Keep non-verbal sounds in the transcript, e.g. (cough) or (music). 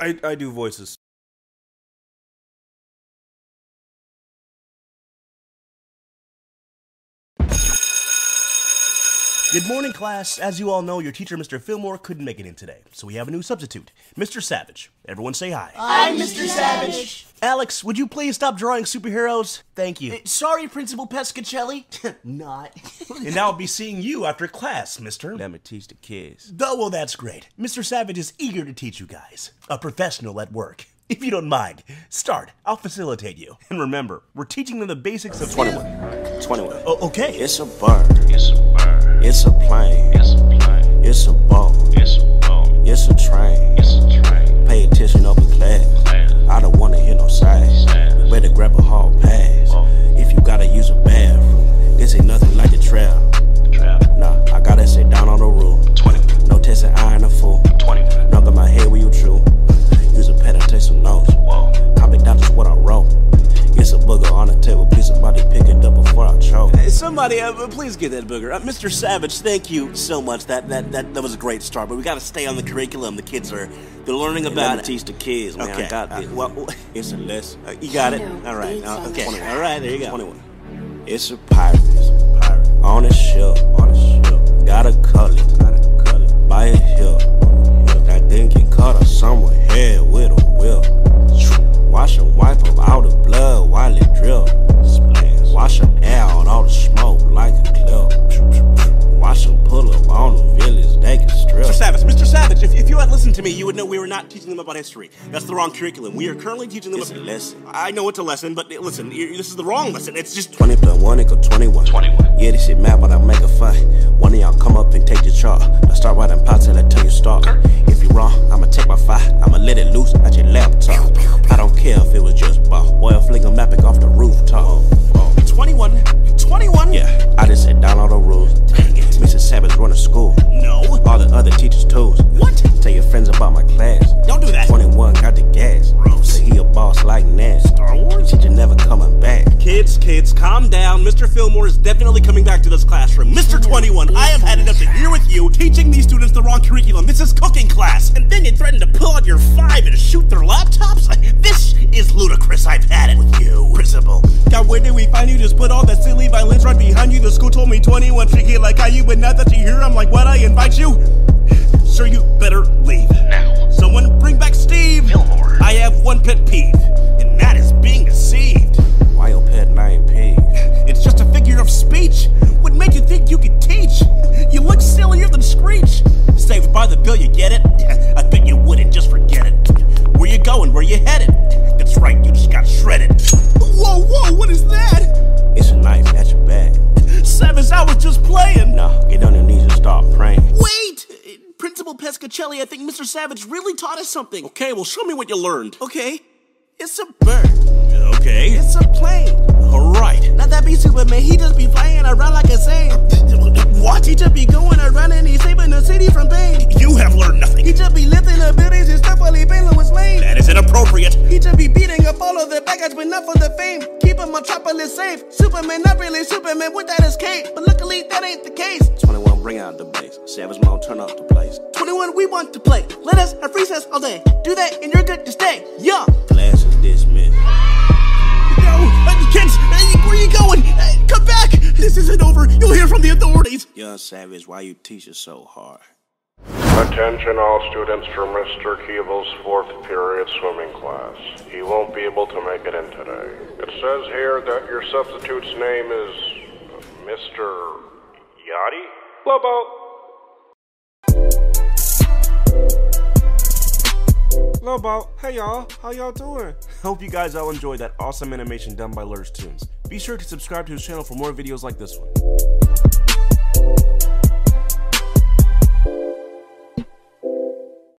I, I do voices. Good morning, class. As you all know, your teacher, Mr. Fillmore, couldn't make it in today, so we have a new substitute, Mr. Savage. Everyone say hi. I'm Mr. Savage. Alex, would you please stop drawing superheroes? Thank you. Uh, sorry, Principal Pescacelli. (laughs) Not. (laughs) and I'll be seeing you after class, mister. Let me teach the kids. Oh, well, that's great. Mr. Savage is eager to teach you guys. A professional at work. If you don't mind, start. I'll facilitate you. And remember, we're teaching them the basics of 21. 21. Oh, okay. It's a bird. It's a bird. It's a plane. It's a plane. Somebody, uh, please get that booger. Uh, Mr. Savage, thank you so much. That, that that that was a great start. But we got to stay on the curriculum. The kids are they're learning about me it. teach the kids, man. Okay, I got uh, this. well, (laughs) it's a lesson. Uh, you got it. All right. okay. 21. All right. There you go. 21. It's a pirate. Had listened to me, you would know we were not teaching them about history. That's the wrong curriculum. We are currently teaching them It's a lesson. I know it's a lesson, but listen, this is the wrong lesson. It's just 20 plus 1 equal 21. 21. Yeah, this shit mad, but I make a fun. One of y'all come up and take the chart. I start writing pots and I tell you start. If you're wrong, I'ma take my fire. I'ma let it loose at your laptop. I don't care if it was just ball. Boy, I'll fling a mapic off the rooftop. Kids, kids, calm down. Mr. Fillmore is definitely coming back to this classroom. Mr. 21, I have had enough to hear with you teaching these students the wrong curriculum. This is cooking class. And then you threaten to pull out your five and shoot their laptops? (laughs) This is ludicrous. I've had it with you. Principal. God, where did we find you? Just put all that silly violins right behind you. The school told me 21 should get like how you, but now that you're here, I'm like, what? I invite you? Sir, you better leave. Now. Someone bring back Steve. Fillmore. I have one pet peeve, I think Mr. Savage really taught us something. Okay, well, show me what you learned. Okay. It's a bird. Okay. It's a plane. Alright. Not that be Metropolis safe. Superman, not really Superman with that escape. But luckily, that ain't the case. 21, bring out the bass. Savage Mode, turn up the place. 21, we want to play. Let us have recess all day. Do that and you're good to stay. Yeah. Class is dismissed. No, kids, where are you going? Come back. This isn't over. You'll hear from the authorities. Young Savage, why you teach us so hard? Attention all students for Mr. Keeble's fourth period swimming class. He won't be able to make it in today. It says here that your substitute's name is Mr. Yachty? Lobo. Lobo, hey y'all, how y'all doing? Hope you guys all enjoyed that awesome animation done by Lurch Tunes. Be sure to subscribe to his channel for more videos like this one.